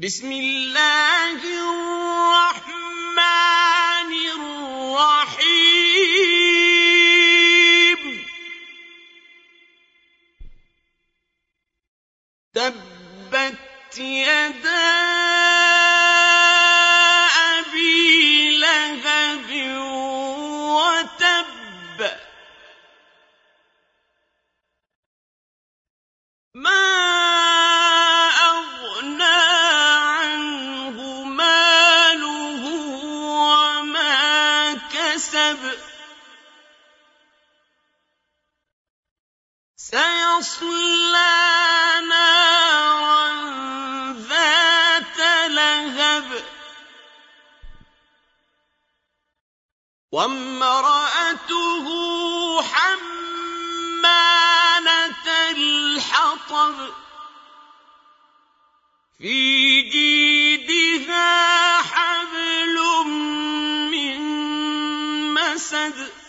بسم الله الرحمن الرحيم. تبت يدا سيصلى نارا ذات لهب. وامرأته حمالة الحطب. في مسد